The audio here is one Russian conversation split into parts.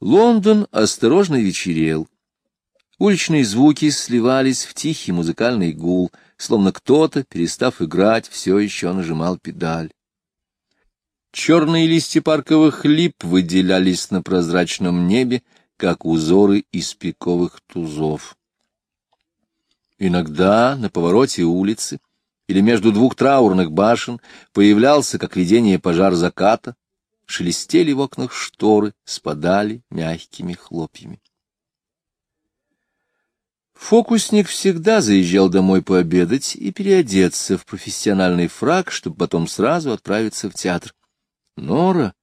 Лондон осторожно вечерел. Уличные звуки сливались в тихий музыкальный гул, словно кто-то, перестав играть, все еще нажимал педаль. Черные листья парковых лип выделялись на прозрачном небе, как узоры из пиковых тузов. Иногда на повороте улицы или между двух траурных башен появлялся, как видение пожар заката, шелестели в окнах шторы, спадали мягкими хлопьями. Фокусник всегда заезжал домой пообедать и переодеться в профессиональный фраг, чтобы потом сразу отправиться в театр. Нора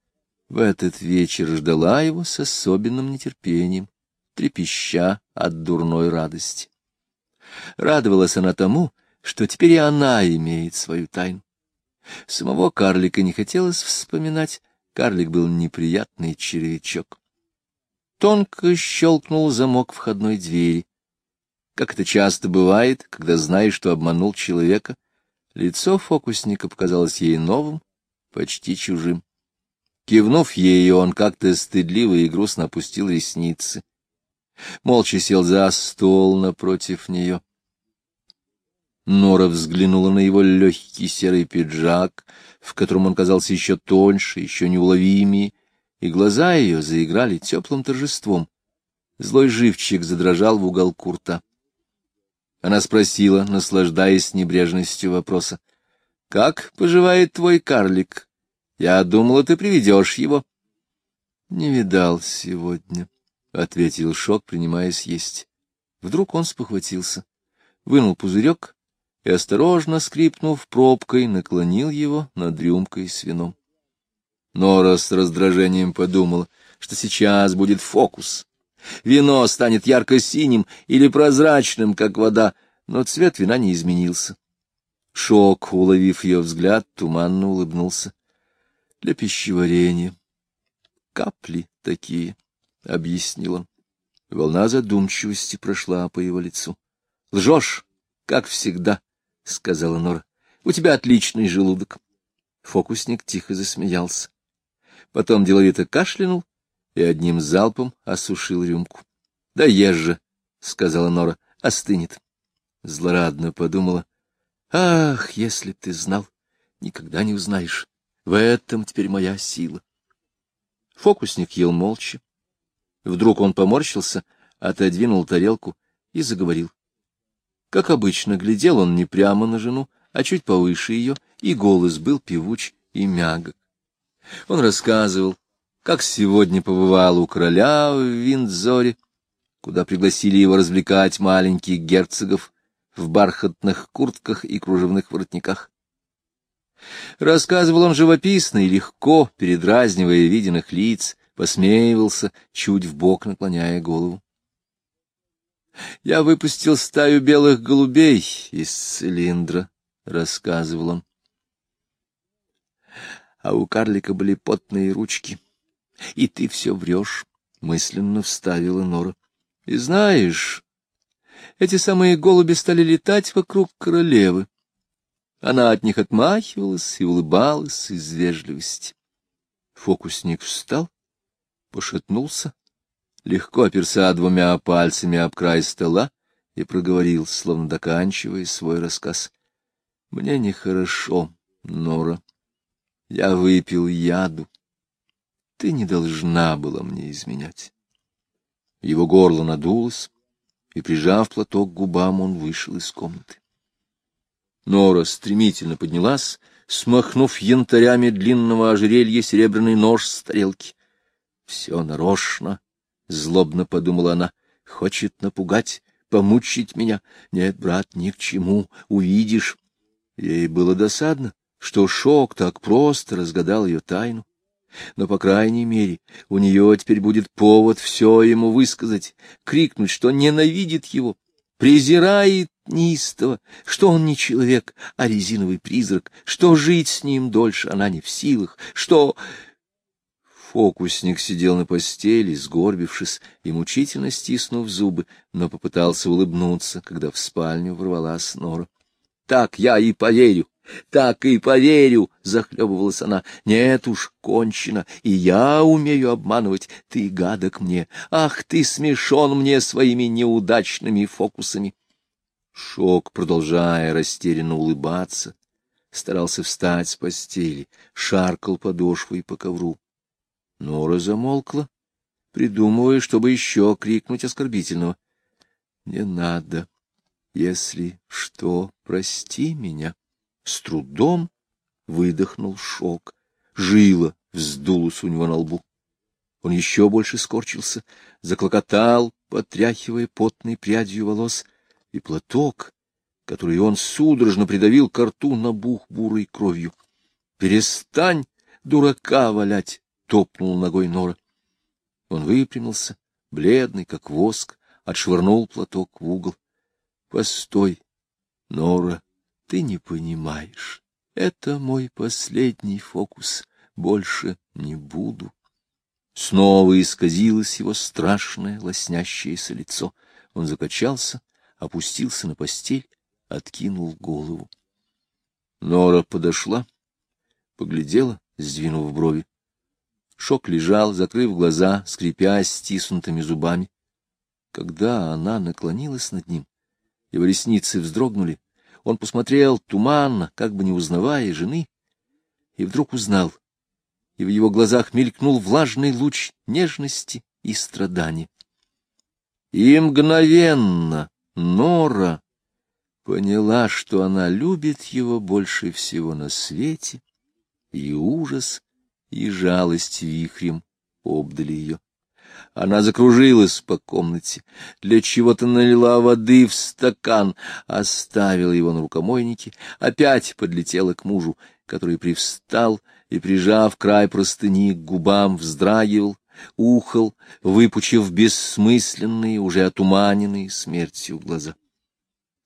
в этот вечер ждала его с особенным нетерпением, трепеща от дурной радости. Радовалась она тому, что теперь и она имеет свою тайну. Самого карлика не хотелось вспоминать, карлик был неприятный червячок. Тонко щелкнул замок входной двери. Как это часто бывает, когда знаешь, что обманул человека, лицо фокусника показалось ей новым, почти чужим. Кивнув ей, он как-то стыдливо и грустно опустил ресницы. Молча сел за стол напротив нее. Нора взглянула на его легкий серый пиджак, в котором он казался еще тоньше, еще неуловимее, и глаза ее заиграли теплым торжеством. Злой живчик задрожал в уголку рта. Она спросила, наслаждаясь небрежностью вопроса. — Как поживает твой карлик? Я думала, ты приведешь его. — Не видал сегодня, — ответил Шок, принимаясь есть. Вдруг он спохватился, вынул пузырек и, осторожно скрипнув пробкой, наклонил его над рюмкой с вином. Нора с раздражением подумала, что сейчас будет фокус. Вино станет ярко-синим или прозрачным, как вода, но цвет вина не изменился. Шок, уловив ее взгляд, туманно улыбнулся. Для пищеварения. Капли такие, — объяснил он. Волна задумчивости прошла по его лицу. — Лжешь, как всегда, — сказала Нора. — У тебя отличный желудок. Фокусник тихо засмеялся. Потом деловито кашлянул и одним залпом осушил рюмку. — Да ешь же, — сказала Нора, — остынет. Злорадно подумала. — Ах, если б ты знал, никогда не узнаешь. В этом теперь моя сила. Фокусник ел молча. Вдруг он поморщился, отодвинул тарелку и заговорил. Как обычно, глядел он не прямо на жену, а чуть повыше ее, и голос был певуч и мягок. Он рассказывал, как сегодня побывал у короля в Виндзоре, куда пригласили его развлекать маленьких герцогов в бархатных куртках и кружевных воротниках. Рассказывал он живописно и легко, передразнивая виденных лиц, посмеивался, чуть вбок наклоняя голову. Я выпустил стаю белых голубей из цилиндра, — рассказывал он. А у карлика были потные ручки. И ты все врешь, — мысленно вставила Нора. И знаешь, эти самые голуби стали летать вокруг королевы. Она от них отмахивалась и улыбалась из вежливости. Фокусник встал, пошатнулся, легко оперся двумя пальцами об край стола и проговорил, словно доканчивая свой рассказ. — Мне нехорошо, Нора. Я выпил яду. Ты не должна была мне изменять. Его горло надулось, и, прижав платок к губам, он вышел из комнаты. Нора стремительно поднялась, смахнув янтарями длинного ожерелья серебряный нож с тарелки. — Все нарочно, злобно подумала она, — хочет напугать, помучить меня. Нет, брат, ни к чему, увидишь. Ей было досадно, что шок так просто разгадал ее тайну. Но, по крайней мере, у нее теперь будет повод все ему высказать, крикнуть, что ненавидит его, презирает неистово, что он не человек, а резиновый призрак, что жить с ним дольше она не в силах, что... Фокусник сидел на постели, сгорбившись и мучительно стиснув зубы, но попытался улыбнуться, когда в спальню ворвалась Нора. — Так я и поверю, Так и поверю, — захлебывалась она. Нет уж, кончено, и я умею обманывать. Ты гадок мне. Ах, ты смешон мне своими неудачными фокусами. Шок, продолжая растерянно улыбаться, старался встать с постели, шаркал подошвой по ковру. Нора замолкла, придумывая, чтобы еще крикнуть оскорбительного. — Не надо. Если что, прости меня. С трудом выдохнул шок. Жила вздулась у него на лбу. Он еще больше скорчился, заклокотал, потряхивая потной прядью волос, и платок, который он судорожно придавил к рту, набух бурой кровью. — Перестань, дурака, валять! — топнул ногой Нора. Он выпрямился, бледный, как воск, отшвырнул платок в угол. — Постой, Нора, ты не понимаешь. Это мой последний фокус. Больше не буду. Снова исказилось его страшное лоснящееся лицо. Он закачался, опустился на постель, откинул голову. Нора подошла, поглядела, сдвинув брови. Шок лежал, закрыв глаза, скрипя стиснутыми зубами. Когда она наклонилась над ним, его ресницы вздрогнули, он посмотрел туманно, как бы не узнавая жены, и вдруг узнал, и в его глазах мелькнул влажный луч нежности и страдания. И мгновенно Нора поняла, что она любит его больше всего на свете, и ужас, и жалость вихрем обдали ее. Она закружилась по комнате, для чего-то налила воды в стакан, оставила его на рукомойнике, опять подлетела к мужу, который привстал и, прижав край простыни к губам, вздрагивал, ухал, выпучив бессмысленные, уже отуманенные смертью глаза.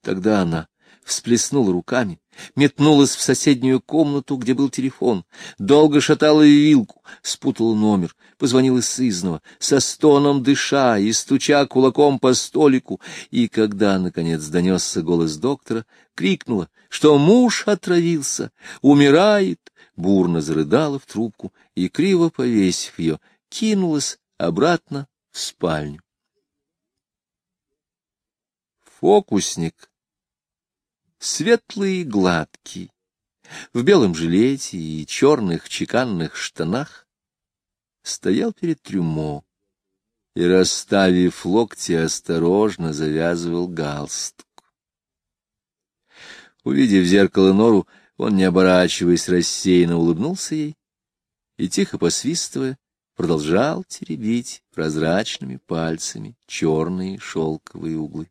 Тогда она всплеснула руками, метнулась в соседнюю комнату, где был телефон, долго шатала вилку, спутала номер, позвонила сызнова, со стоном дыша и стуча кулаком по столику, и когда, наконец, донесся голос доктора, крикнула, что муж отравился, умирает, бурно зарыдала в трубку и, криво повесив ее, кинулась обратно в спальню. Фокусник светлый и гладкий, в белом жилете и черных чеканных штанах, стоял перед трюмо и, расставив локти, осторожно завязывал галстук. Увидев в зеркало нору, он, не оборачиваясь, рассеянно улыбнулся ей и, тихо посвистывая, продолжал теребить прозрачными пальцами черные шелковые углы.